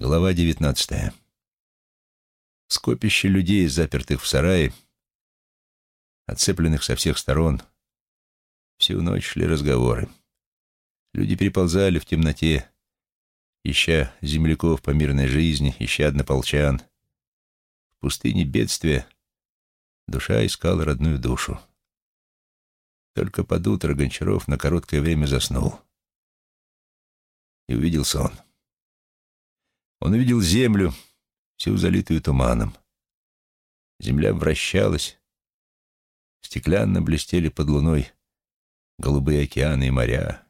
Глава девятнадцатая. Скопище людей, запертых в сарае, отцепленных со всех сторон. Всю ночь шли разговоры. Люди переползали в темноте, ища земляков по мирной жизни, ища однополчан. В пустыне бедствия душа искала родную душу. Только под утро Гончаров на короткое время заснул. И увидел сон. Он увидел землю, всю залитую туманом. Земля вращалась, стеклянно блестели под луной голубые океаны и моря.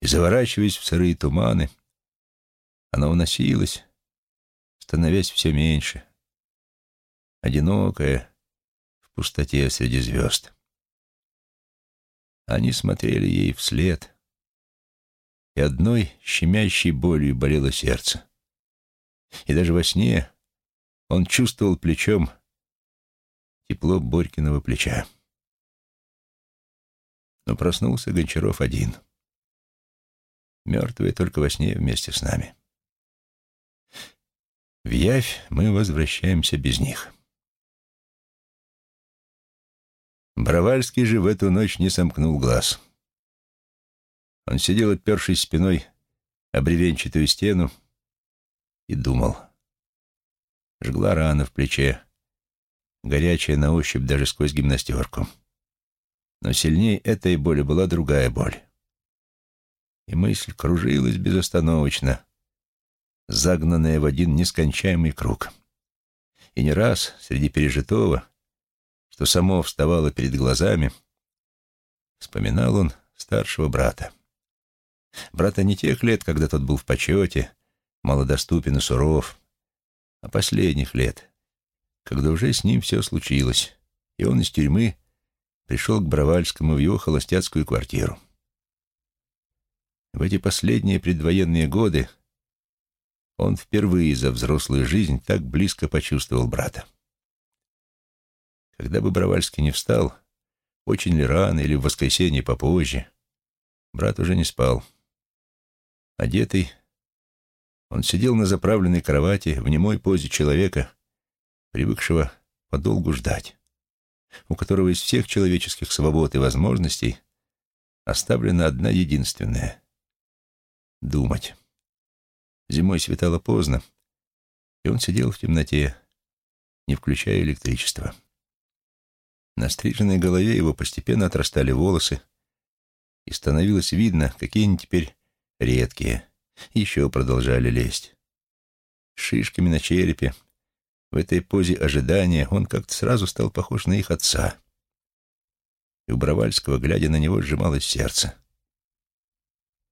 И, заворачиваясь в сырые туманы, она уносилась, становясь все меньше, одинокая в пустоте среди звезд. Они смотрели ей вслед — и одной щемящей болью болело сердце. И даже во сне он чувствовал плечом тепло Борькиного плеча. Но проснулся Гончаров один. Мертвые только во сне вместе с нами. В явь мы возвращаемся без них. Бравальский же в эту ночь не сомкнул глаз — он сидел, опершись спиной о стену, и думал. Жгла рана в плече, горячая на ощупь даже сквозь гимнастерку. Но сильнее этой боли была другая боль. И мысль кружилась безостановочно, загнанная в один нескончаемый круг. И не раз среди пережитого, что само вставало перед глазами, вспоминал он старшего брата. Брата не тех лет, когда тот был в почете, малодоступен и суров, а последних лет, когда уже с ним все случилось, и он из тюрьмы пришел к Бравальскому в его холостяцкую квартиру. В эти последние предвоенные годы он впервые за взрослую жизнь так близко почувствовал брата. Когда бы Бравальский не встал, очень ли рано или в воскресенье попозже, брат уже не спал. Одетый, он сидел на заправленной кровати в немой позе человека, привыкшего подолгу ждать, у которого из всех человеческих свобод и возможностей оставлена одна единственная — думать. Зимой светало поздно, и он сидел в темноте, не включая электричество. На стриженной голове его постепенно отрастали волосы, и становилось видно, какие они теперь редкие, еще продолжали лезть. шишками на черепе, в этой позе ожидания, он как-то сразу стал похож на их отца. И у Бравальского, глядя на него, сжималось сердце.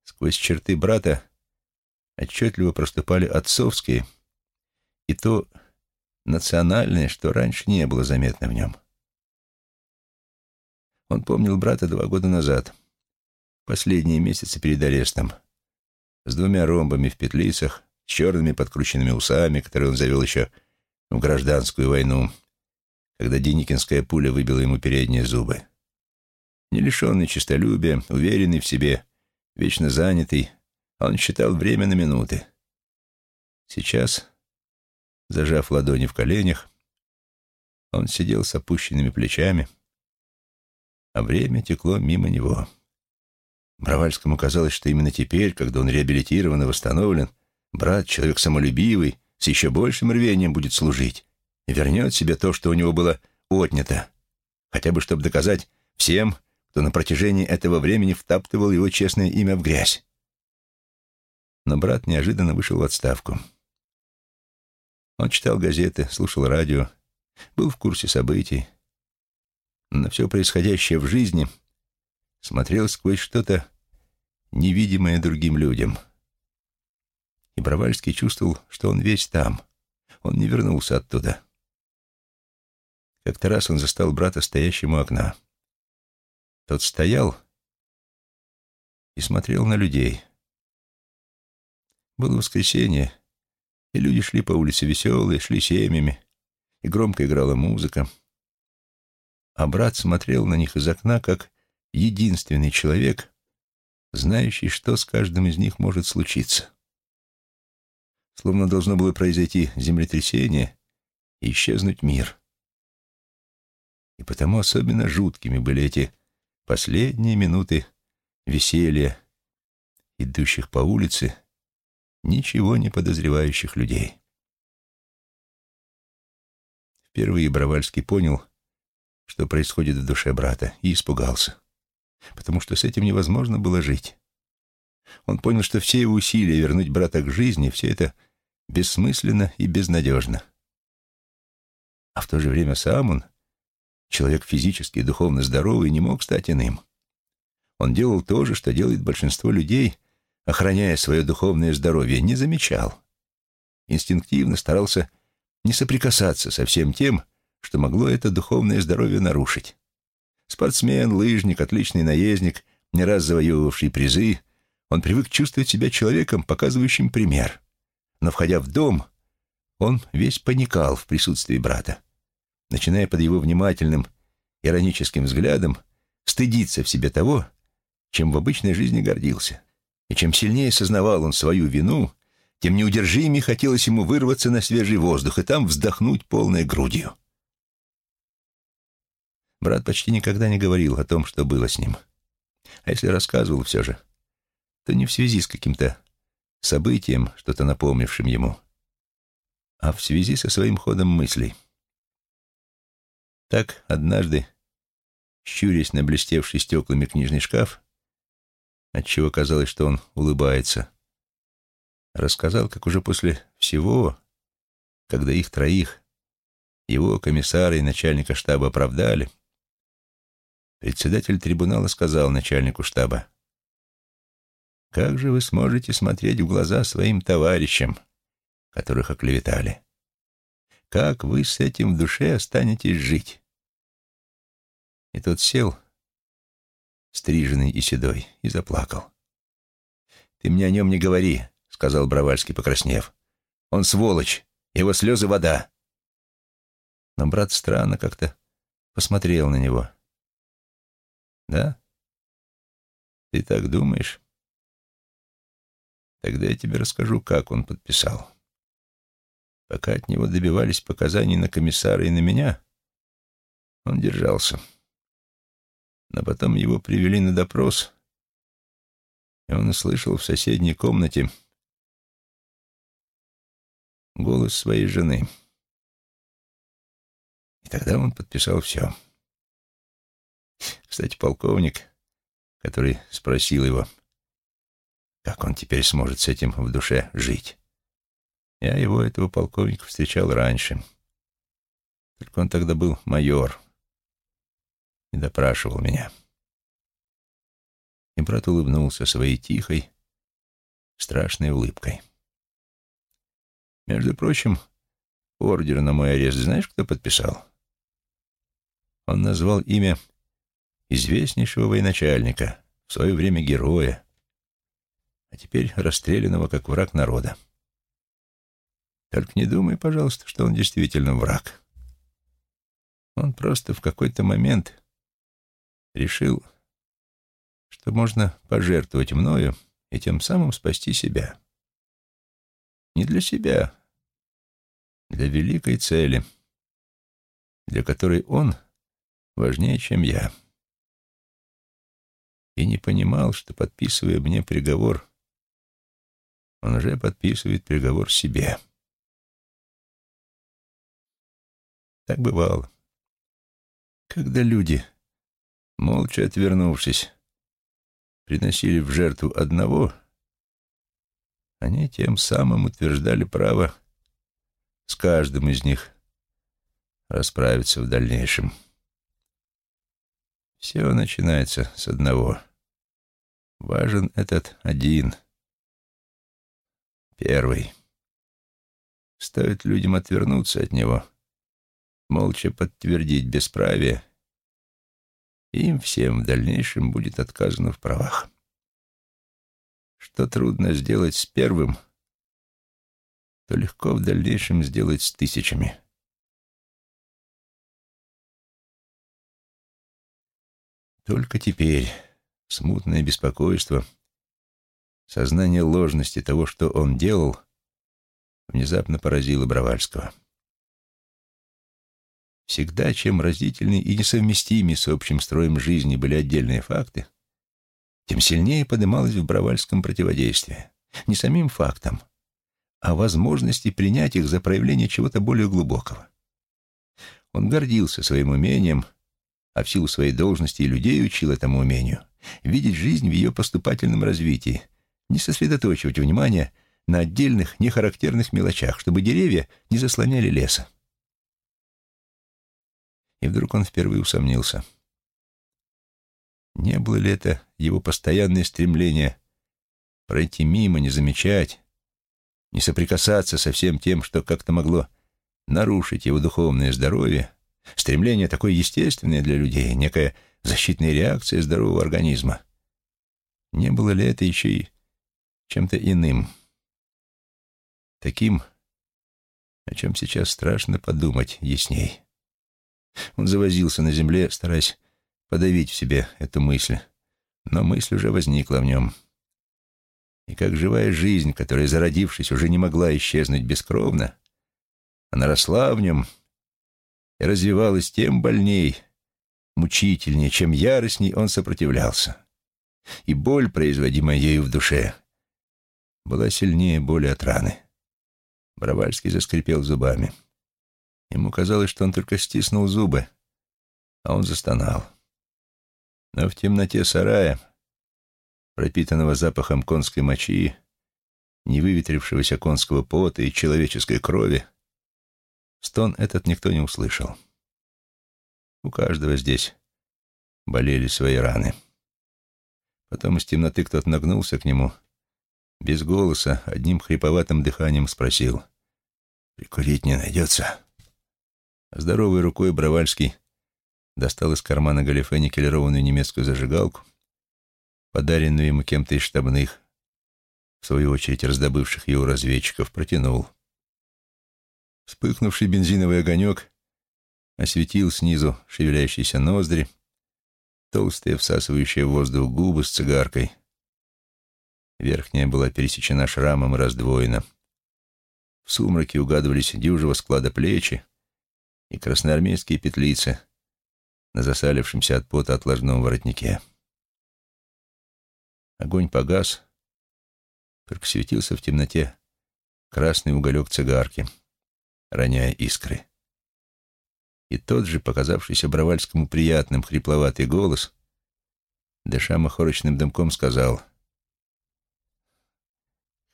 Сквозь черты брата отчетливо проступали отцовские и то национальное, что раньше не было заметно в нем. Он помнил брата два года назад, последние месяцы перед арестом с двумя ромбами в петлицах, с черными подкрученными усами, которые он завел еще в гражданскую войну, когда Деникинская пуля выбила ему передние зубы. Не лишенный честолюбия, уверенный в себе, вечно занятый, он считал время на минуты. Сейчас, зажав ладони в коленях, он сидел с опущенными плечами, а время текло мимо него. Бравальскому казалось, что именно теперь, когда он реабилитирован и восстановлен, брат, человек самолюбивый, с еще большим рвением будет служить и вернет себе то, что у него было отнято, хотя бы чтобы доказать всем, кто на протяжении этого времени втаптывал его честное имя в грязь. Но брат неожиданно вышел в отставку. Он читал газеты, слушал радио, был в курсе событий. На все происходящее в жизни смотрел сквозь что-то невидимое другим людям. И Бравальский чувствовал, что он весь там. Он не вернулся оттуда. Как-то раз он застал брата стоящим у окна. Тот стоял и смотрел на людей. Было воскресенье, и люди шли по улице веселые, шли семьями, и громко играла музыка. А брат смотрел на них из окна, как единственный человек, знающий, что с каждым из них может случиться. словно должно было произойти землетрясение и исчезнуть мир. И потому особенно жуткими были эти последние минуты веселья, идущих по улице, ничего не подозревающих людей. Впервые Бравальский понял, что происходит в душе брата, и испугался, потому что с этим невозможно было жить. Он понял, что все его усилия вернуть брата к жизни, все это бессмысленно и безнадежно. А в то же время сам он, человек физически и духовно здоровый, не мог стать иным. Он делал то же, что делает большинство людей, охраняя свое духовное здоровье, не замечал. Инстинктивно старался не соприкасаться со всем тем, что могло это духовное здоровье нарушить. Спортсмен, лыжник, отличный наездник, не раз завоевывавший призы, он привык чувствовать себя человеком, показывающим пример. Но, входя в дом, он весь паникал в присутствии брата, начиная под его внимательным, ироническим взглядом стыдиться в себе того, чем в обычной жизни гордился. И чем сильнее сознавал он свою вину, тем неудержимее хотелось ему вырваться на свежий воздух и там вздохнуть полной грудью. Брат почти никогда не говорил о том, что было с ним. А если рассказывал все же, то не в связи с каким-то событием, что-то напомнившим ему, а в связи со своим ходом мыслей. Так однажды, щурясь на блестевший стеклами книжный шкаф, отчего казалось, что он улыбается, рассказал, как уже после всего, когда их троих, его, комиссара и начальника штаба оправдали, председатель трибунала сказал начальнику штаба, «Как же вы сможете смотреть в глаза своим товарищам, которых оклеветали? Как вы с этим в душе останетесь жить?» И тот сел, стриженный и седой, и заплакал. «Ты мне о нем не говори», — сказал Бравальский, покраснев. «Он сволочь, его слезы — вода». Но брат странно как-то посмотрел на него. «Да? Ты так думаешь?» Тогда я тебе расскажу, как он подписал. Пока от него добивались показаний на комиссара и на меня, он держался но потом его привели на допрос, и он услышал в соседней комнате голос своей жены. И тогда он подписал все. Кстати, полковник, который спросил его, как он теперь сможет с этим в душе жить. Я его, этого полковника, встречал раньше. Только он тогда был майор и допрашивал меня. И брат улыбнулся своей тихой, страшной улыбкой. Между прочим, ордер на мой арест знаешь, кто подписал? Он назвал имя известнейшего военачальника, в свое время героя, а теперь расстрелянного как враг народа. Только не думай, пожалуйста, что он действительно враг. Он просто в какой-то момент решил, что можно пожертвовать мною и тем самым спасти себя. Не для себя, для великой цели, для которой он важнее, чем я. И не понимал, что, подписывая мне приговор, он уже подписывает приговор себе. Так бывало. Когда люди молча отвернувшись, приносили в жертву одного, они тем самым утверждали право с каждым из них расправиться в дальнейшем. Все начинается с одного. Важен этот один, первый. Стоит людям отвернуться от него, молча подтвердить бесправие — им всем в дальнейшем будет отказано в правах. Что трудно сделать с первым, то легко в дальнейшем сделать с тысячами. Только теперь смутное беспокойство, сознание ложности того, что он делал, внезапно поразило Бровальского. Всегда, чем разительнее и несовместимее с общим строем жизни были отдельные факты, тем сильнее подымалось в Бровальском противодействие. Не самим фактам, а возможности принять их за проявление чего-то более глубокого. Он гордился своим умением, а в силу своей должности и людей учил этому умению, видеть жизнь в ее поступательном развитии, не сосредоточивать внимание на отдельных, нехарактерных мелочах, чтобы деревья не заслоняли леса. И вдруг он впервые усомнился. Не было ли это его постоянное стремление пройти мимо, не замечать, не соприкасаться со всем тем, что как-то могло нарушить его духовное здоровье, стремление такое естественное для людей, некая защитная реакция здорового организма. Не было ли это еще и чем-то иным? Таким, о чем сейчас страшно подумать ясней. Он завозился на земле, стараясь подавить в себе эту мысль, но мысль уже возникла в нем. И как живая жизнь, которая, зародившись, уже не могла исчезнуть бескровно, она росла в нем развивалась тем больней, мучительнее, чем яростней он сопротивлялся. И боль, производимая ею в душе, была сильнее боли от раны. Бровальский заскрипел зубами. Ему казалось, что он только стиснул зубы, а он застонал. Но в темноте сарая, пропитанного запахом конской мочи, невыветрившегося конского пота и человеческой крови, стон этот никто не услышал. У каждого здесь болели свои раны. Потом из темноты кто-то нагнулся к нему, без голоса, одним хриповатым дыханием спросил. «Прикурить не найдется?» Здоровой рукой Бровальский достал из кармана галифе никелированную немецкую зажигалку, подаренную ему кем-то из штабных, в свою очередь раздобывших у разведчиков, протянул. Вспыхнувший бензиновый огонек осветил снизу шевелящиеся ноздри, толстые, всасывающие воздух губы с цигаркой. Верхняя была пересечена шрамом и раздвоена. В сумраке угадывались дюжего склада плечи, и красноармейские петлицы на засалившемся от пота отложном воротнике. Огонь погас, только светился в темноте красный уголек цигарки, роняя искры. И тот же, показавшийся Бровальскому приятным хрипловатый голос, дыша махорочным дымком, сказал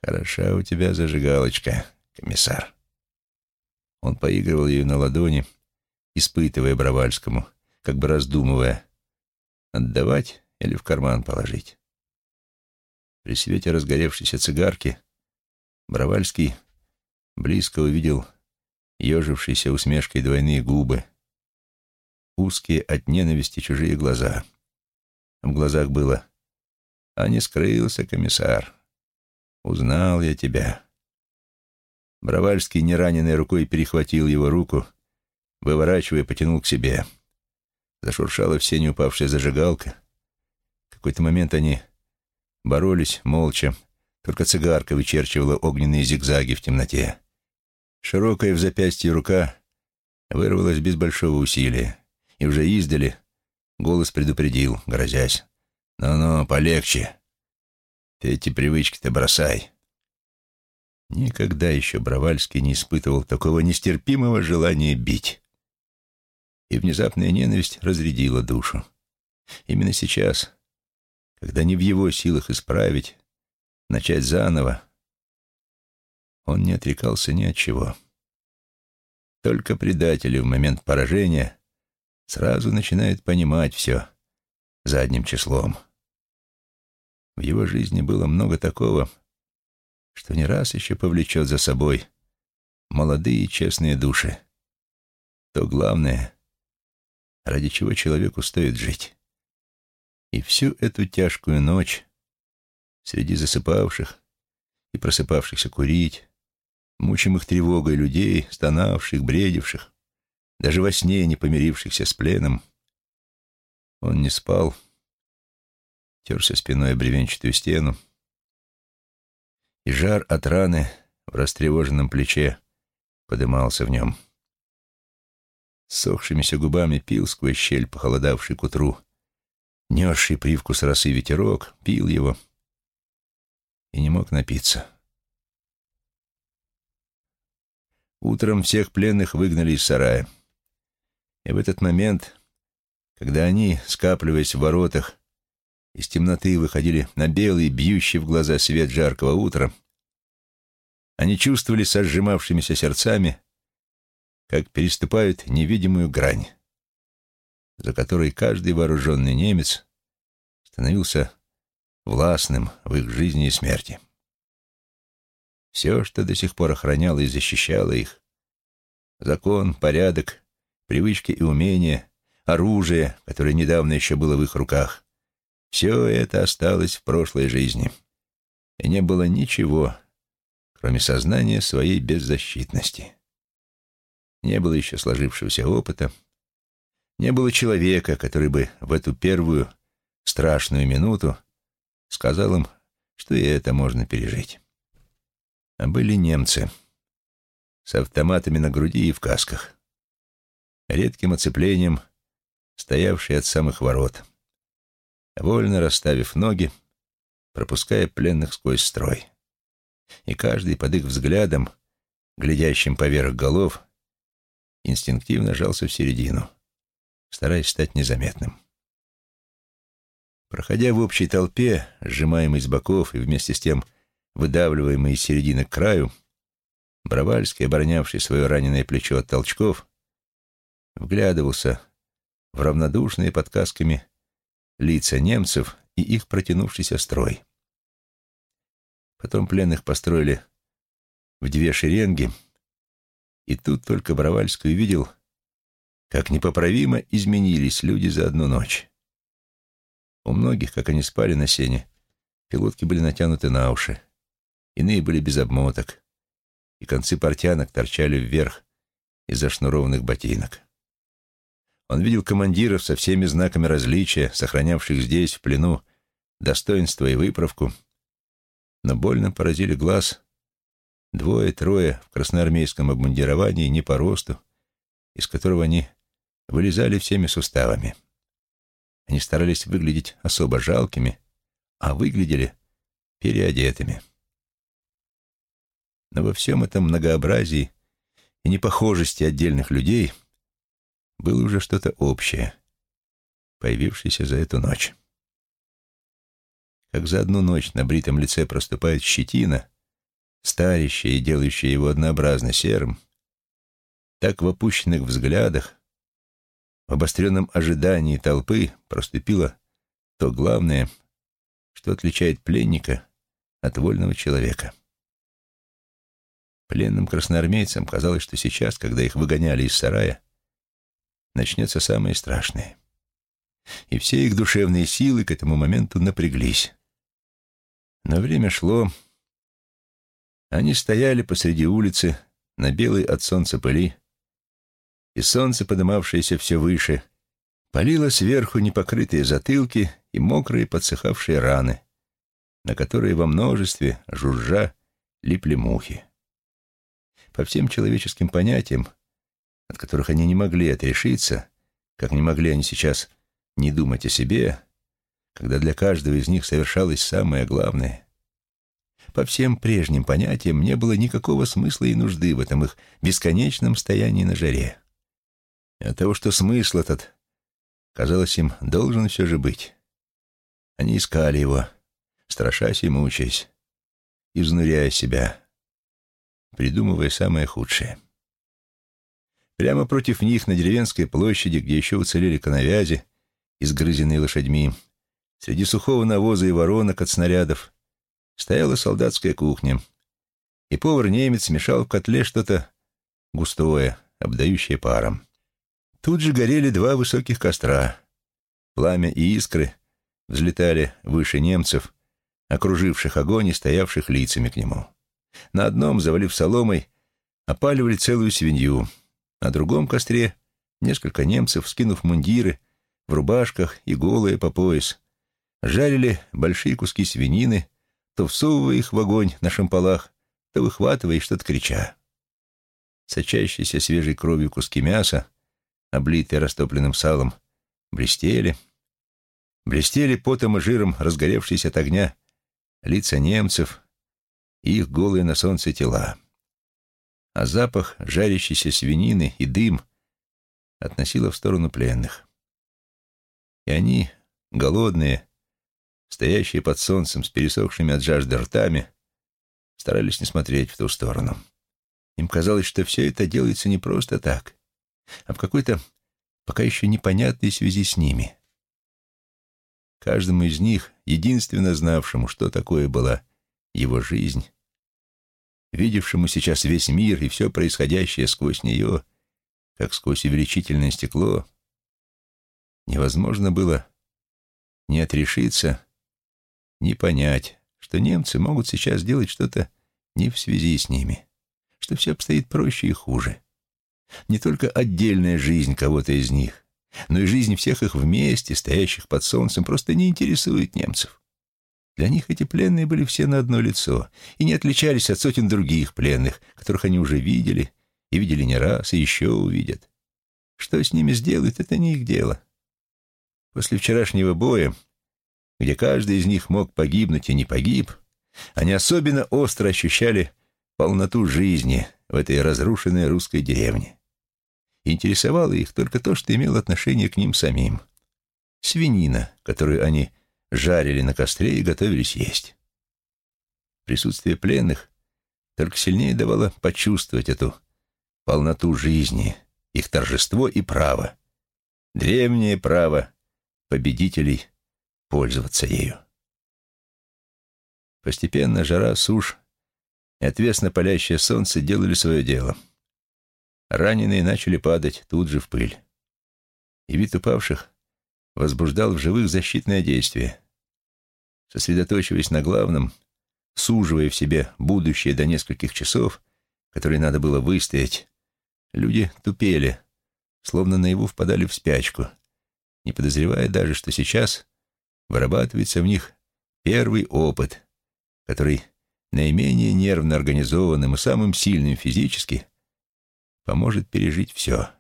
«Хороша у тебя зажигалочка, комиссар». Он поигрывал ее на ладони, испытывая Бровальскому, как бы раздумывая, отдавать или в карман положить. При свете разгоревшейся цигарки Бровальский близко увидел ежившиеся усмешкой двойные губы, узкие от ненависти чужие глаза. В глазах было «А не скрылся, комиссар. Узнал я тебя». Бровальский нераненной рукой перехватил его руку, выворачивая, потянул к себе. Зашуршала в сене упавшая зажигалка. В какой-то момент они боролись молча, только цигарка вычерчивала огненные зигзаги в темноте. Широкая в запястье рука вырвалась без большого усилия, и уже издали голос предупредил, грозясь. «Ну-ну, полегче. Ты эти привычки-то бросай. Никогда еще Бровальский не испытывал такого нестерпимого желания бить. И внезапная ненависть разрядила душу. Именно сейчас, когда не в его силах исправить, начать заново, он не отрекался ни от чего. Только предатели в момент поражения сразу начинают понимать все задним числом. В его жизни было много такого, что не раз еще повлечет за собой молодые честные души. То главное, ради чего человеку стоит жить. И всю эту тяжкую ночь среди засыпавших и просыпавшихся курить, мучимых тревогой людей, стонавших, бредивших, даже во сне не помирившихся с пленом, он не спал, терся спиной о бревенчатую стену, и жар от раны в растревоженном плече подымался в нем. С сохшимися губами пил сквозь щель, похолодавший к утру, несший привкус росы ветерок, пил его и не мог напиться. Утром всех пленных выгнали из сарая. И в этот момент, когда они, скапливаясь в воротах, из темноты выходили на белый, бьющий в глаза свет жаркого утра, они чувствовали со сжимавшимися сердцами, как переступают невидимую грань, за которой каждый вооруженный немец становился властным в их жизни и смерти. Все, что до сих пор охраняло и защищало их, закон, порядок, привычки и умения, оружие, которое недавно еще было в их руках, все это осталось в прошлой жизни, и не было ничего, кроме сознания своей беззащитности. Не было еще сложившегося опыта, не было человека, который бы в эту первую страшную минуту сказал им, что и это можно пережить. А были немцы с автоматами на груди и в касках, редким оцеплением, стоявшие от самых ворот, вольно расставив ноги, пропуская пленных сквозь строй. И каждый под их взглядом, глядящим поверх голов, инстинктивно жался в середину, стараясь стать незаметным. Проходя в общей толпе, сжимаемый с боков и вместе с тем выдавливаемый из середины к краю, Бравальский, оборонявший свое раненое плечо от толчков, вглядывался в равнодушные под касками лица немцев и их протянувшийся строй. Потом пленных построили в две шеренги — и тут только Бравальский увидел, как непоправимо изменились люди за одну ночь. У многих, как они спали на сене, пилотки были натянуты на уши, иные были без обмоток, и концы портянок торчали вверх из зашнурованных ботинок. Он видел командиров со всеми знаками различия, сохранявших здесь, в плену, достоинство и выправку, но больно поразили глаз Двое-трое в красноармейском обмундировании не по росту, из которого они вылезали всеми суставами. Они старались выглядеть особо жалкими, а выглядели переодетыми. Но во всем этом многообразии и непохожести отдельных людей было уже что-то общее, появившееся за эту ночь. Как за одну ночь на бритом лице проступает щетина — старящее и делающее его однообразно серым, так в опущенных взглядах, в обостренном ожидании толпы проступило то главное, что отличает пленника от вольного человека. Пленным красноармейцам казалось, что сейчас, когда их выгоняли из сарая, начнется самое страшное. И все их душевные силы к этому моменту напряглись. Но время шло, они стояли посреди улицы на белой от солнца пыли, и солнце, подымавшееся все выше, палило сверху непокрытые затылки и мокрые подсыхавшие раны, на которые во множестве, жужжа, липли мухи. По всем человеческим понятиям, от которых они не могли отрешиться, как не могли они сейчас не думать о себе, когда для каждого из них совершалось самое главное — по всем прежним понятиям не было никакого смысла и нужды в этом их бесконечном стоянии на жаре. И от того, что смысл этот, казалось им, должен все же быть. Они искали его, страшась и мучаясь, изнуряя себя, придумывая самое худшее. Прямо против них, на деревенской площади, где еще уцелели коновязи, изгрызенные лошадьми, среди сухого навоза и воронок от снарядов, стояла солдатская кухня, и повар-немец мешал в котле что-то густое, обдающее паром. Тут же горели два высоких костра. Пламя и искры взлетали выше немцев, окруживших огонь и стоявших лицами к нему. На одном, завалив соломой, опаливали целую свинью, на другом костре несколько немцев, скинув мундиры, в рубашках и голые по пояс, жарили большие куски свинины, то всовывая их в огонь на шампалах, то выхватывая и что-то крича. Сочащиеся свежей кровью куски мяса, облитые растопленным салом, блестели. Блестели потом и жиром разгоревшиеся от огня лица немцев их голые на солнце тела. А запах жарящейся свинины и дым относило в сторону пленных. И они, голодные, стоящие под солнцем с пересохшими от жажды ртами, старались не смотреть в ту сторону. Им казалось, что все это делается не просто так, а в какой-то пока еще непонятной связи с ними. Каждому из них, единственно знавшему, что такое была его жизнь, видевшему сейчас весь мир и все происходящее сквозь нее, как сквозь увеличительное стекло, невозможно было не отрешиться не понять, что немцы могут сейчас делать что-то не в связи с ними, что все обстоит проще и хуже. Не только отдельная жизнь кого-то из них, но и жизнь всех их вместе, стоящих под солнцем, просто не интересует немцев. Для них эти пленные были все на одно лицо и не отличались от сотен других пленных, которых они уже видели и видели не раз, и еще увидят. Что с ними сделают, это не их дело. После вчерашнего боя где каждый из них мог погибнуть и не погиб, они особенно остро ощущали полноту жизни в этой разрушенной русской деревне. Интересовало их только то, что имело отношение к ним самим. Свинина, которую они жарили на костре и готовились есть. Присутствие пленных только сильнее давало почувствовать эту полноту жизни, их торжество и право. Древнее право победителей пользоваться ею. Постепенно жара, сушь и отвесно палящее солнце делали свое дело. Раненые начали падать тут же в пыль. И вид упавших возбуждал в живых защитное действие. Сосредоточиваясь на главном, суживая в себе будущее до нескольких часов, которые надо было выстоять, люди тупели, словно наяву впадали в спячку, не подозревая даже, что сейчас вырабатывается в них первый опыт, который наименее нервно организованным и самым сильным физически поможет пережить все,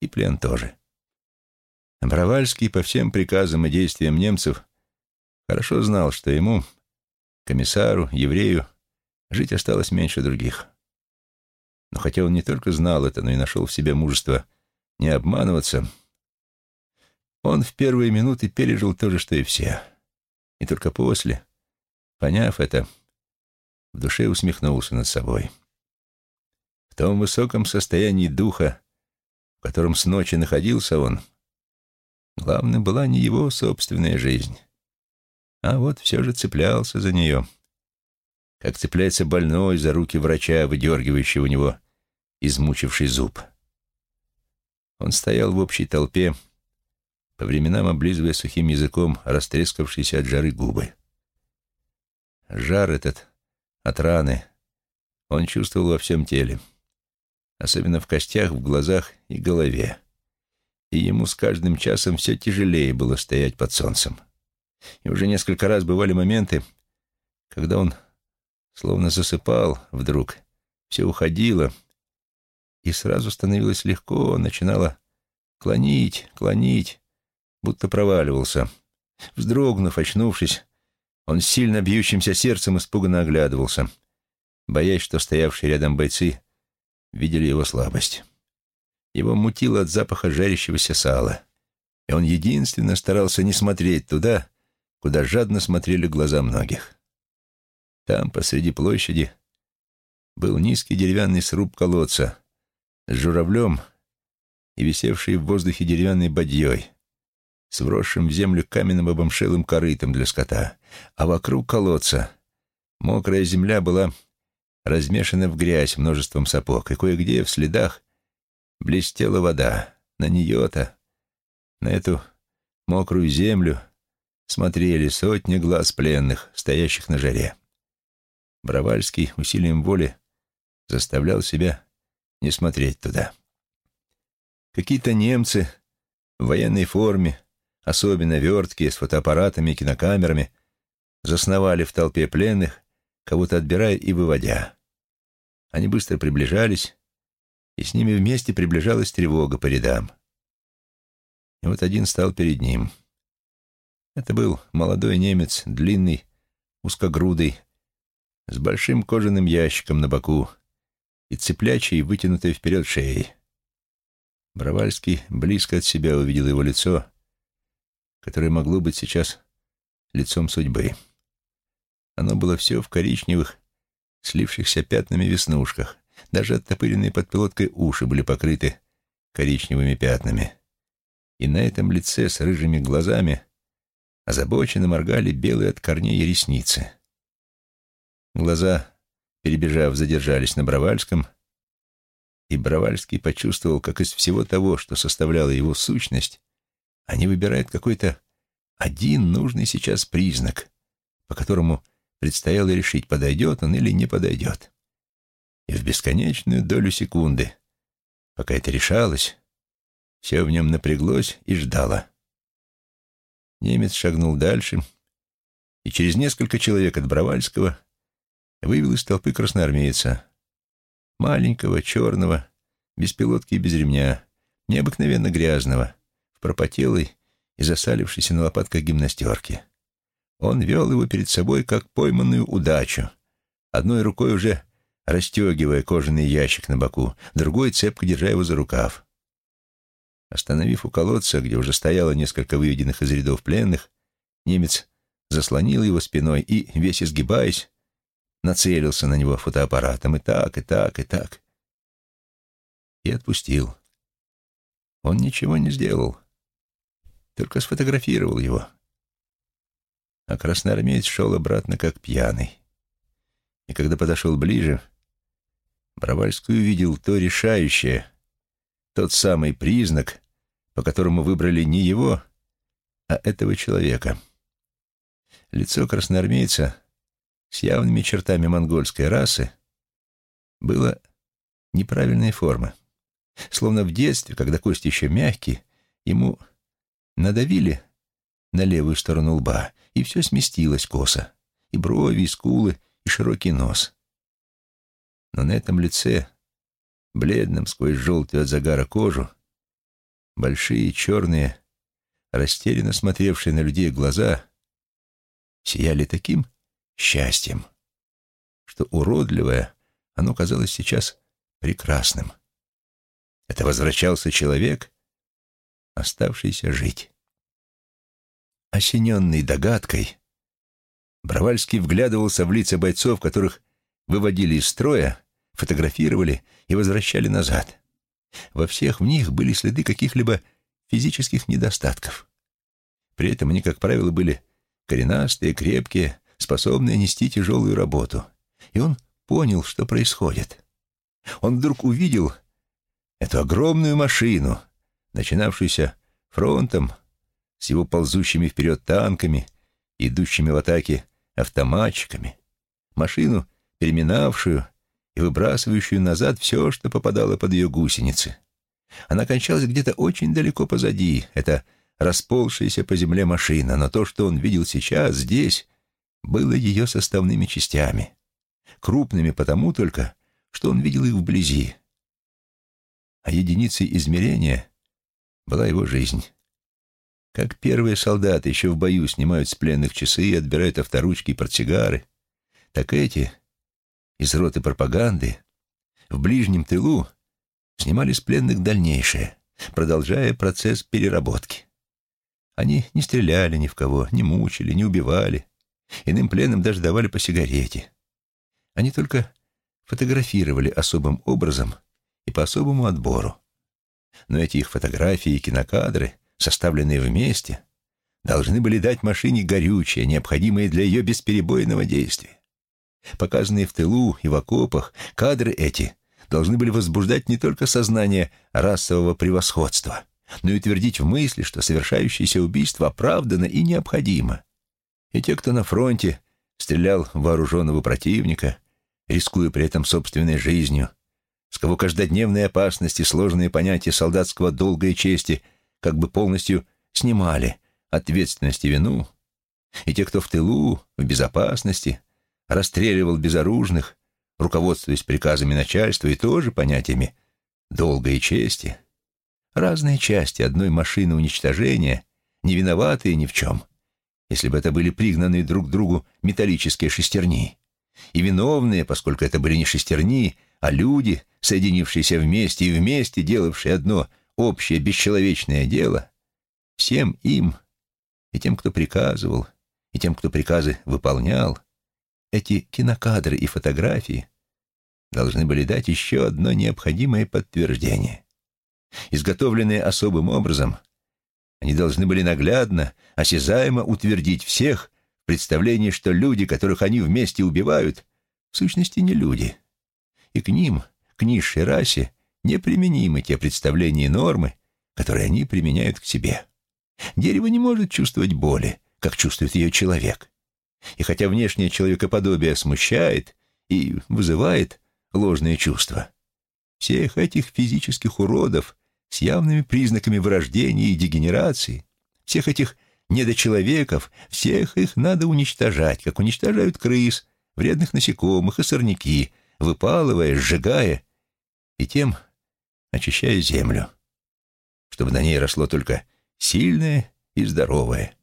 и плен тоже. Бравальский по всем приказам и действиям немцев хорошо знал, что ему, комиссару, еврею, жить осталось меньше других. Но хотя он не только знал это, но и нашел в себе мужество не обманываться — он в первые минуты пережил то же, что и все. И только после, поняв это, в душе усмехнулся над собой. В том высоком состоянии духа, в котором с ночи находился он, главной была не его собственная жизнь, а вот все же цеплялся за нее, как цепляется больной за руки врача, выдергивающего у него измучивший зуб. Он стоял в общей толпе, по временам облизывая сухим языком растрескавшиеся от жары губы. Жар этот от раны он чувствовал во всем теле, особенно в костях, в глазах и голове. И ему с каждым часом все тяжелее было стоять под солнцем. И уже несколько раз бывали моменты, когда он словно засыпал вдруг, все уходило, и сразу становилось легко, начинало клонить, клонить, будто проваливался. Вздрогнув, очнувшись, он сильно бьющимся сердцем испуганно оглядывался, боясь, что стоявшие рядом бойцы видели его слабость. Его мутило от запаха жарящегося сала, и он единственно старался не смотреть туда, куда жадно смотрели глаза многих. Там, посреди площади, был низкий деревянный сруб колодца с журавлем и висевший в воздухе деревянной бадьей, с вросшим в землю каменным обомшелым корытом для скота, а вокруг колодца мокрая земля была размешана в грязь множеством сапог, и кое-где в следах блестела вода. На нее-то, на эту мокрую землю, смотрели сотни глаз пленных, стоящих на жаре. Бравальский усилием воли заставлял себя не смотреть туда. Какие-то немцы в военной форме, особенно верткие, с фотоаппаратами и кинокамерами, засновали в толпе пленных, кого-то отбирая и выводя. Они быстро приближались, и с ними вместе приближалась тревога по рядам. И вот один стал перед ним. Это был молодой немец, длинный, узкогрудый, с большим кожаным ящиком на боку и цеплячей, вытянутой вперед шеей. Бравальский близко от себя увидел его лицо, которое могло быть сейчас лицом судьбы. Оно было все в коричневых, слившихся пятнами веснушках. Даже оттопыренные под пилоткой уши были покрыты коричневыми пятнами. И на этом лице с рыжими глазами озабоченно моргали белые от корней ресницы. Глаза, перебежав, задержались на Бравальском, и Бравальский почувствовал, как из всего того, что составляло его сущность, они выбирают какой-то один нужный сейчас признак, по которому предстояло решить, подойдет он или не подойдет. И в бесконечную долю секунды, пока это решалось, все в нем напряглось и ждало. Немец шагнул дальше, и через несколько человек от Бравальского вывел из толпы красноармейца, маленького, черного, без пилотки и без ремня, необыкновенно грязного, в пропотелой и засалившейся на лопатках гимнастерки. Он вел его перед собой, как пойманную удачу, одной рукой уже расстегивая кожаный ящик на боку, другой цепко держа его за рукав. Остановив у колодца, где уже стояло несколько выведенных из рядов пленных, немец заслонил его спиной и, весь изгибаясь, нацелился на него фотоаппаратом и так, и так, и так. И отпустил. Он ничего не сделал, только сфотографировал его. А красноармеец шел обратно как пьяный. И когда подошел ближе, Бравальский увидел то решающее, тот самый признак, по которому выбрали не его, а этого человека. Лицо красноармейца с явными чертами монгольской расы, было неправильной формы. Словно в детстве, когда кости еще мягкие, ему надавили на левую сторону лба, и все сместилось косо, и брови, и скулы, и широкий нос. Но на этом лице, бледном сквозь желтую от загара кожу, большие черные, растерянно смотревшие на людей глаза, сияли таким счастьем, что уродливое оно казалось сейчас прекрасным. Это возвращался человек, оставшийся жить. Осененный догадкой, Бравальский вглядывался в лица бойцов, которых выводили из строя, фотографировали и возвращали назад. Во всех в них были следы каких-либо физических недостатков. При этом они, как правило, были коренастые, крепкие, способные нести тяжелую работу. И он понял, что происходит. Он вдруг увидел эту огромную машину, начинавшуюся фронтом с его ползущими вперед танками, идущими в атаке автоматчиками, машину, переминавшую и выбрасывающую назад все, что попадало под ее гусеницы. Она кончалась где-то очень далеко позади, это расползшаяся по земле машина, но то, что он видел сейчас, здесь, было ее составными частями, крупными потому только, что он видел их вблизи. А единицей измерения была его жизнь. Как первые солдаты еще в бою снимают с пленных часы и отбирают авторучки и портсигары, так эти, из роты пропаганды, в ближнем тылу снимали с пленных дальнейшее, продолжая процесс переработки. Они не стреляли ни в кого, не мучили, не убивали, Иным пленным даже давали по сигарете. Они только фотографировали особым образом и по особому отбору. Но эти их фотографии и кинокадры, составленные вместе, должны были дать машине горючее, необходимое для ее бесперебойного действия. Показанные в тылу и в окопах, кадры эти должны были возбуждать не только сознание расового превосходства, но и утвердить в мысли, что совершающееся убийство оправдано и необходимо. И те, кто на фронте стрелял вооруженного противника, рискуя при этом собственной жизнью, с кого каждодневные опасности, сложные понятия солдатского долга и чести как бы полностью снимали ответственность и вину, и те, кто в тылу, в безопасности, расстреливал безоружных, руководствуясь приказами начальства и тоже понятиями долга и чести. Разные части одной машины уничтожения, не виноватые ни в чем, если бы это были пригнанные друг к другу металлические шестерни. И виновные, поскольку это были не шестерни, а люди, соединившиеся вместе и вместе делавшие одно общее бесчеловечное дело, всем им, и тем, кто приказывал, и тем, кто приказы выполнял, эти кинокадры и фотографии должны были дать еще одно необходимое подтверждение. Изготовленные особым образом, они должны были наглядно, осязаемо утвердить всех в представлении, что люди, которых они вместе убивают, в сущности не люди. И к ним, к низшей расе, неприменимы те представления и нормы, которые они применяют к себе. Дерево не может чувствовать боли, как чувствует ее человек. И хотя внешнее человекоподобие смущает и вызывает ложные чувства, всех этих физических уродов с явными признаками вырождения и дегенерации, всех этих недочеловеков, всех их надо уничтожать, как уничтожают крыс, вредных насекомых и сорняки, выпалывая, сжигая и тем очищая землю, чтобы на ней росло только сильное и здоровое,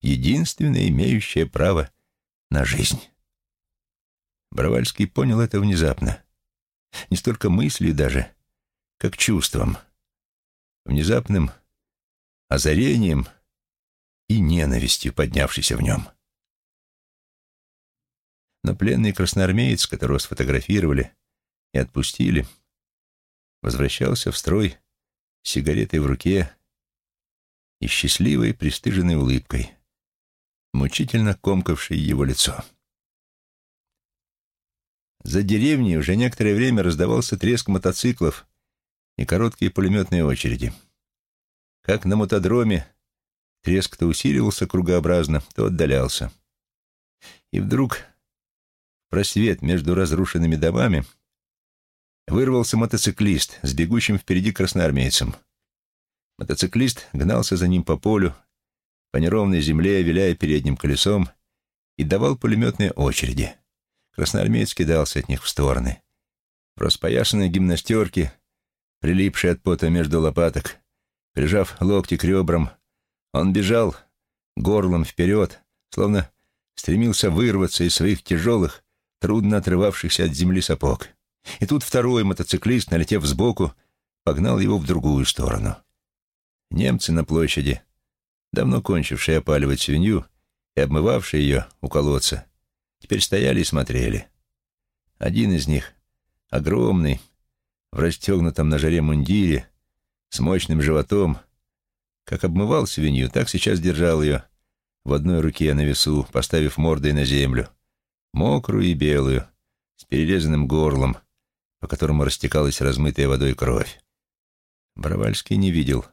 единственное имеющее право на жизнь. Бравальский понял это внезапно, не столько мыслью даже, как чувством — внезапным озарением и ненавистью, поднявшейся в нем. Но пленный красноармеец, которого сфотографировали и отпустили, возвращался в строй с сигаретой в руке и счастливой, пристыженной улыбкой, мучительно комкавшей его лицо. За деревней уже некоторое время раздавался треск мотоциклов и короткие пулеметные очереди. Как на мотодроме, треск то усиливался кругообразно, то отдалялся. И вдруг просвет между разрушенными домами вырвался мотоциклист с бегущим впереди красноармейцем. Мотоциклист гнался за ним по полю, по неровной земле, виляя передним колесом, и давал пулеметные очереди. Красноармеец кидался от них в стороны. В распоясанной гимнастерке прилипший от пота между лопаток, прижав локти к ребрам, он бежал горлом вперед, словно стремился вырваться из своих тяжелых, трудно отрывавшихся от земли сапог. И тут второй мотоциклист, налетев сбоку, погнал его в другую сторону. Немцы на площади, давно кончившие опаливать свинью и обмывавшие ее у колодца, теперь стояли и смотрели. Один из них, огромный, в расстегнутом на жаре мундире, с мощным животом. Как обмывал свинью, так сейчас держал ее в одной руке на весу, поставив мордой на землю, мокрую и белую, с перерезанным горлом, по которому растекалась размытая водой кровь. Боровальский не видел,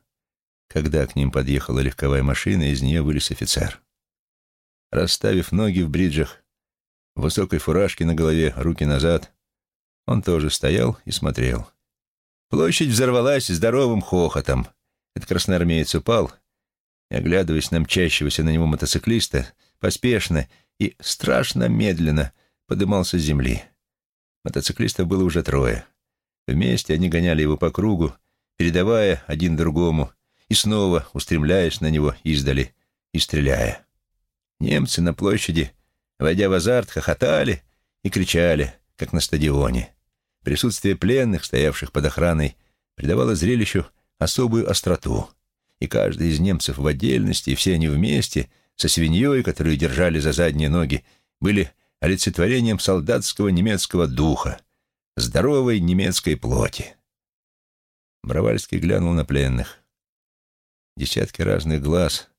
когда к ним подъехала легковая машина, из нее вылез офицер. Расставив ноги в бриджах, в высокой фуражке на голове, руки назад, он тоже стоял и смотрел. Площадь взорвалась здоровым хохотом. Этот красноармеец упал, и, оглядываясь на мчащегося на него мотоциклиста, поспешно и страшно медленно подымался с земли. Мотоциклистов было уже трое. Вместе они гоняли его по кругу, передавая один другому, и снова устремляясь на него издали и стреляя. Немцы на площади, войдя в азарт, хохотали и кричали, как на стадионе. Присутствие пленных, стоявших под охраной, придавало зрелищу особую остроту. И каждый из немцев в отдельности, и все они вместе, со свиньей, которую держали за задние ноги, были олицетворением солдатского немецкого духа, здоровой немецкой плоти. Бравальский глянул на пленных. Десятки разных глаз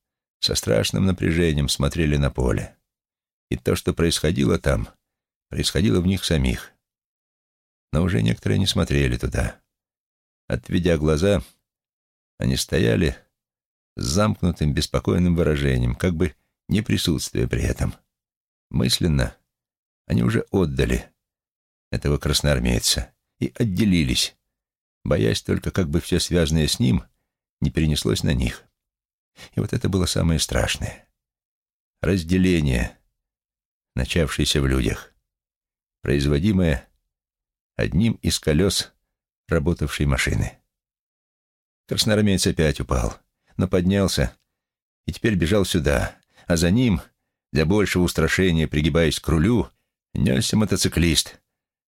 со страшным напряжением смотрели на поле. И то, что происходило там, происходило в них самих но уже некоторые не смотрели туда. Отведя глаза, они стояли с замкнутым, беспокойным выражением, как бы не присутствуя при этом. Мысленно они уже отдали этого красноармейца и отделились, боясь только, как бы все связанное с ним не перенеслось на них. И вот это было самое страшное. Разделение, начавшееся в людях, производимое одним из колес работавшей машины. Красноармеец опять упал, но поднялся и теперь бежал сюда, а за ним, для большего устрашения пригибаясь к рулю, несся мотоциклист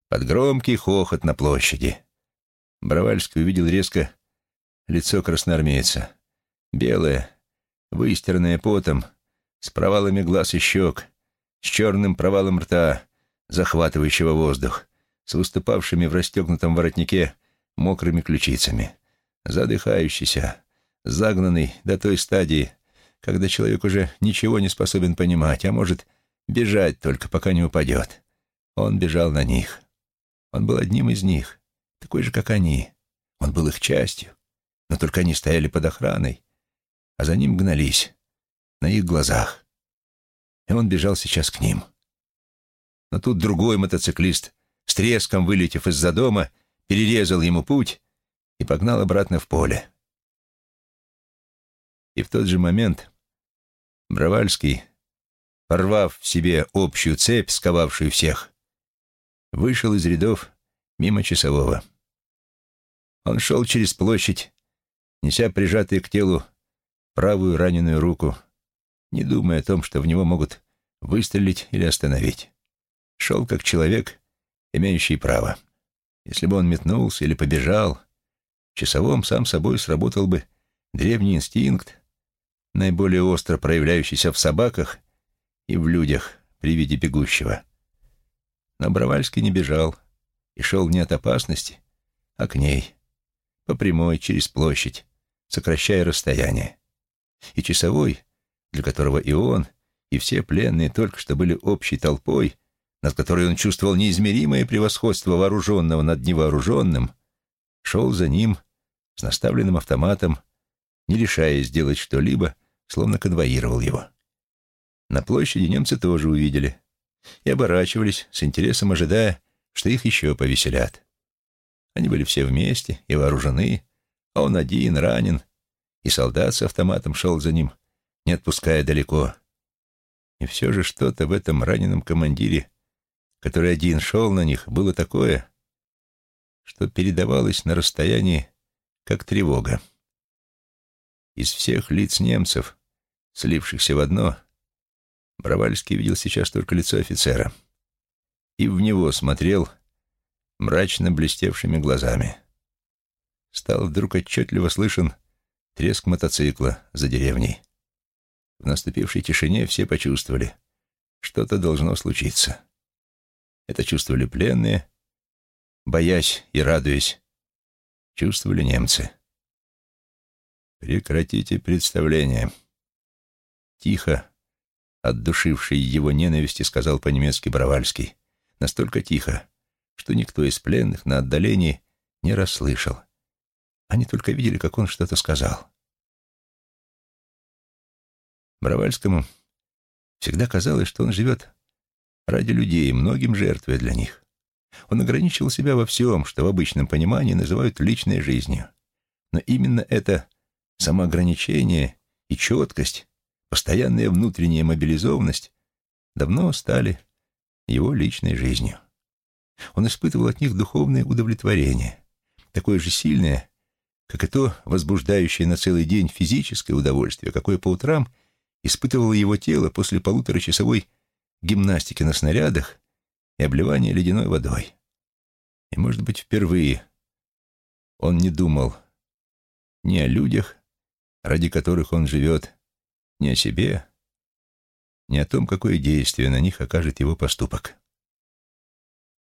под громкий хохот на площади. Бравальский увидел резко лицо красноармейца. Белое, выстиранное потом, с провалами глаз и щек, с черным провалом рта, захватывающего воздух, с выступавшими в расстегнутом воротнике мокрыми ключицами, задыхающийся, загнанный до той стадии, когда человек уже ничего не способен понимать, а может бежать только, пока не упадет. Он бежал на них. Он был одним из них, такой же, как они. Он был их частью, но только они стояли под охраной, а за ним гнались, на их глазах. И он бежал сейчас к ним. Но тут другой мотоциклист, с треском вылетев из-за дома, перерезал ему путь и погнал обратно в поле. И в тот же момент Бравальский, порвав в себе общую цепь, сковавшую всех, вышел из рядов мимо часового. Он шел через площадь, неся прижатую к телу правую раненую руку, не думая о том, что в него могут выстрелить или остановить. Шел как человек, имеющий право. Если бы он метнулся или побежал, часовом сам собой сработал бы древний инстинкт, наиболее остро проявляющийся в собаках и в людях при виде бегущего. Но Бравальский не бежал и шел не от опасности, а к ней, по прямой, через площадь, сокращая расстояние. И часовой, для которого и он, и все пленные только что были общей толпой, над которой он чувствовал неизмеримое превосходство вооруженного над невооруженным, шел за ним с наставленным автоматом, не решаясь сделать что-либо, словно конвоировал его. На площади немцы тоже увидели и оборачивались, с интересом ожидая, что их еще повеселят. Они были все вместе и вооружены, он один, ранен, и солдат с автоматом шел за ним, не отпуская далеко. И все же что-то в этом раненом командире, который один шел на них, было такое, что передавалось на расстоянии, как тревога. Из всех лиц немцев, слившихся в одно, Бравальский видел сейчас только лицо офицера и в него смотрел мрачно блестевшими глазами. Стал вдруг отчетливо слышен треск мотоцикла за деревней. В наступившей тишине все почувствовали, что-то должно случиться. Это чувствовали пленные, боясь и радуясь, чувствовали немцы. «Прекратите представление», — тихо, отдушивший его ненависти, сказал по-немецки Бравальский. Настолько тихо, что никто из пленных на отдалении не расслышал. Они только видели, как он что-то сказал. Бравальскому всегда казалось, что он живет ради людей, многим жертвуя для них. Он ограничивал себя во всем, что в обычном понимании называют личной жизнью. Но именно это самоограничение и четкость, постоянная внутренняя мобилизованность давно стали его личной жизнью. Он испытывал от них духовное удовлетворение, такое же сильное, как и то возбуждающее на целый день физическое удовольствие, какое по утрам испытывало его тело после полуторачасовой гимнастики на снарядах и обливания ледяной водой. И, может быть, впервые он не думал ни о людях, ради которых он живет, ни о себе, ни о том, какое действие на них окажет его поступок.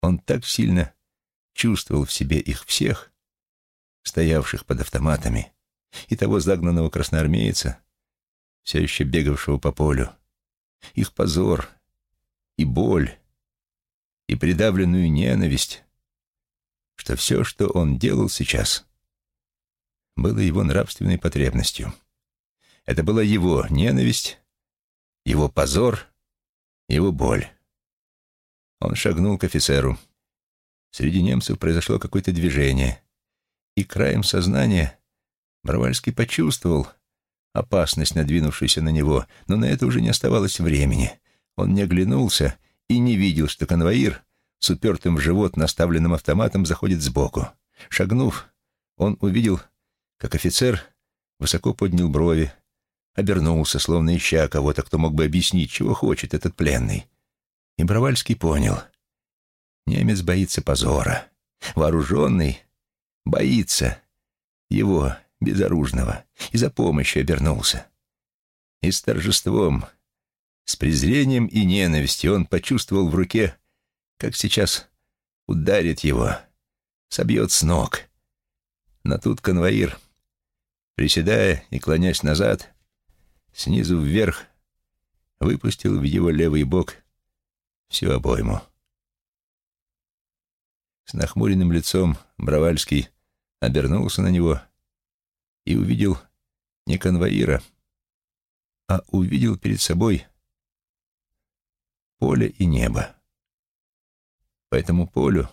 Он так сильно чувствовал в себе их всех, стоявших под автоматами, и того загнанного красноармейца, все еще бегавшего по полю, их позор и боль, и придавленную ненависть, что все, что он делал сейчас, было его нравственной потребностью. Это была его ненависть, его позор, его боль. Он шагнул к офицеру. Среди немцев произошло какое-то движение, и краем сознания Бравальский почувствовал опасность, надвинувшуюся на него, но на это уже не оставалось времени. Он не оглянулся и не видел, что конвоир с упертым в живот наставленным автоматом заходит сбоку. Шагнув, он увидел, как офицер высоко поднял брови, обернулся, словно ища кого-то, кто мог бы объяснить, чего хочет этот пленный. И Бровальский понял. Немец боится позора. Вооруженный боится его, безоружного, и за помощью обернулся. И с торжеством, с презрением и ненавистью он почувствовал в руке, как сейчас ударит его, собьет с ног. Но тут конвоир, приседая и клонясь назад, снизу вверх, выпустил в его левый бок всю обойму. С нахмуренным лицом Бравальский обернулся на него и увидел не конвоира, а увидел перед собой поле и небо. По этому полю,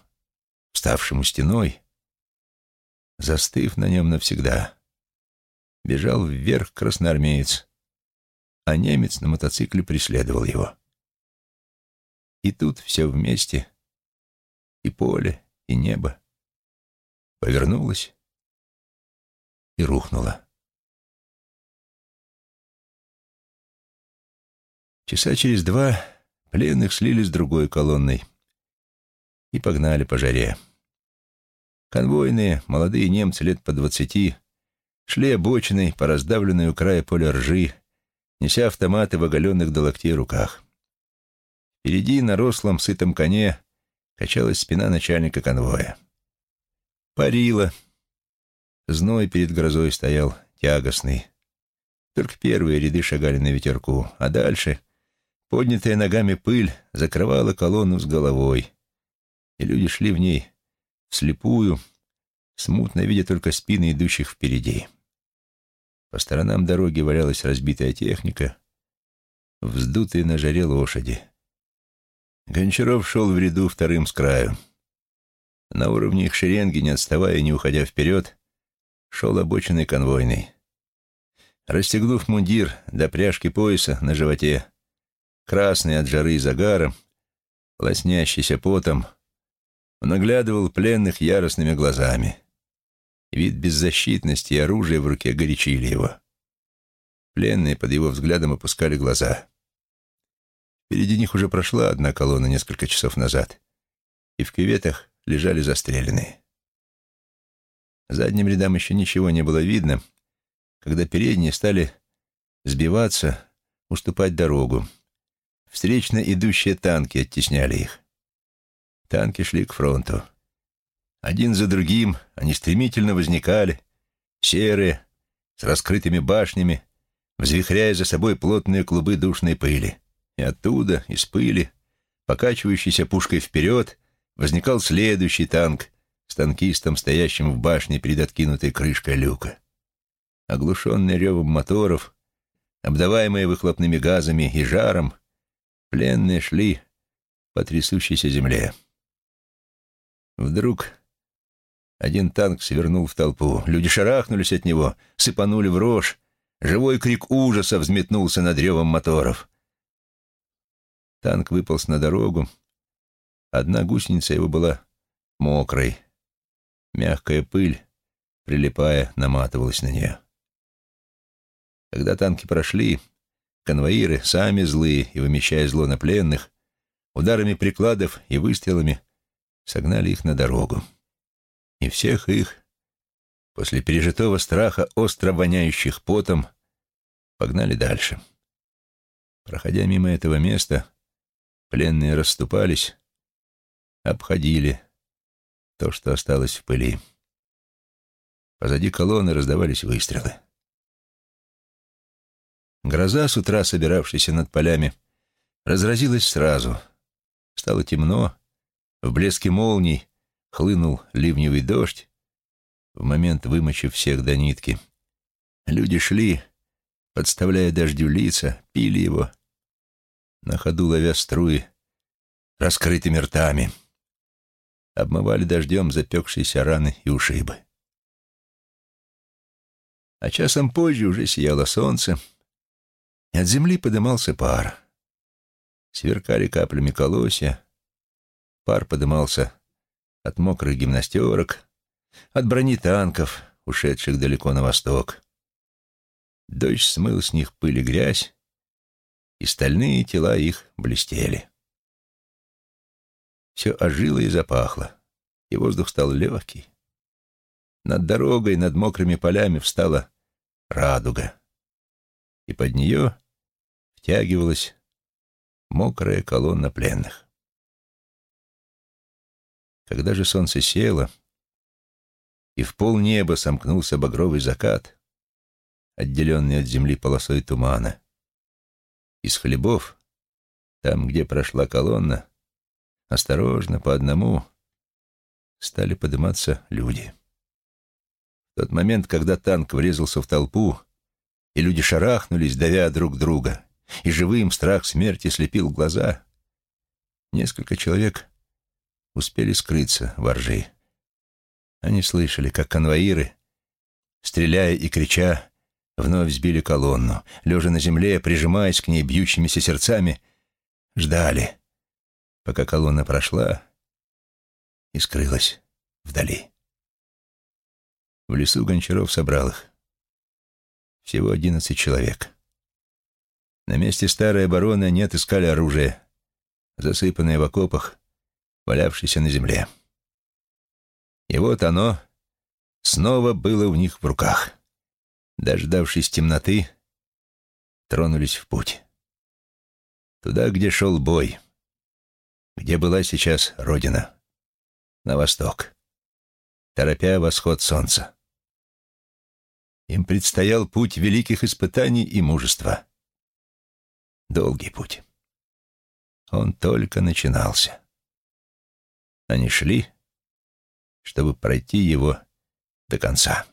вставшему стеной, застыв на нем навсегда, бежал вверх красноармеец, а немец на мотоцикле преследовал его. И тут все вместе, и поле, и небо, повернулось и рухнуло. Часа через два пленных слили с другой колонной и погнали по жаре. Конвойные, молодые немцы лет по двадцати, шли обочиной по раздавленной у края поля ржи, неся автоматы в оголенных до локтей руках. Впереди на рослом сытом коне качалась спина начальника конвоя. Парило. Зной перед грозой стоял тягостный. Только первые ряды шагали на ветерку, а дальше поднятая ногами пыль закрывала колонну с головой, и люди шли в ней вслепую, смутно видя только спины идущих впереди. По сторонам дороги валялась разбитая техника, вздутые на жаре лошади. Гончаров шел в ряду вторым с краю. На уровне их шеренги, не отставая и не уходя вперед, шел обоченный конвойный. Расстегнув мундир до пряжки пояса на животе, красный от жары и загара, лоснящийся потом, он оглядывал пленных яростными глазами. Вид беззащитности и оружия в руке горячили его. Пленные под его взглядом опускали глаза. Впереди них уже прошла одна колонна несколько часов назад, и в кюветах лежали застреленные. Задним рядам еще ничего не было видно, когда передние стали сбиваться, уступать дорогу. Встречно идущие танки оттесняли их. Танки шли к фронту. Один за другим они стремительно возникали, серые, с раскрытыми башнями, взвихряя за собой плотные клубы душной пыли. И оттуда, из пыли, покачивающейся пушкой вперед, возникал следующий танк с танкистом, стоящим в башне перед откинутой крышкой люка. Оглушенные ревом моторов, обдаваемые выхлопными газами и жаром, пленные шли по трясущейся земле. Вдруг один танк свернул в толпу. Люди шарахнулись от него, сыпанули в рожь. Живой крик ужаса взметнулся над ревом моторов. Танк выполз на дорогу. Одна гусеница его была мокрой. Мягкая пыль, прилипая, наматывалась на нее. Когда танки прошли, конвоиры, сами злые и вымещая зло на пленных, ударами прикладов и выстрелами согнали их на дорогу. И всех их, после пережитого страха, остро воняющих потом, погнали дальше. Проходя мимо этого места, Пленные расступались, обходили то, что осталось в пыли. Позади колонны раздавались выстрелы. Гроза, с утра собиравшаяся над полями, разразилась сразу. Стало темно, в блеске молний хлынул ливневый дождь, в момент вымочив всех до нитки. Люди шли, подставляя дождю лица, пили его, на ходу ловя струи раскрытыми ртами, обмывали дождем запекшиеся раны и ушибы. А часом позже уже сияло солнце, и от земли подымался пар. Сверкали каплями колосья, Пар подымался от мокрых гимнастерок, от брони танков, ушедших далеко на восток. Дождь смыл с них пыль и грязь, и стальные тела их блестели. Все ожило и запахло, и воздух стал легкий. Над дорогой, над мокрыми полями встала радуга, и под нее втягивалась мокрая колонна пленных. Когда же солнце село, и в полнеба сомкнулся багровый закат, отделенный от земли полосой тумана, из хлебов, там, где прошла колонна, осторожно, по одному, стали подниматься люди. В тот момент, когда танк врезался в толпу, и люди шарахнулись, давя друг друга, и живым страх смерти слепил глаза, несколько человек успели скрыться во ржи. Они слышали, как конвоиры, стреляя и крича, вновь сбили колонну, лежа на земле, прижимаясь к ней бьющимися сердцами, ждали, пока колонна прошла и скрылась вдали. В лесу Гончаров собрал их. Всего одиннадцать человек. На месте старой обороны они отыскали оружие, засыпанное в окопах, валявшееся на земле. И вот оно снова было у них в руках. Дождавшись темноты, тронулись в путь. Туда, где шел бой, где была сейчас Родина, на восток, торопя восход солнца. Им предстоял путь великих испытаний и мужества. Долгий путь. Он только начинался. Они шли, чтобы пройти его до конца.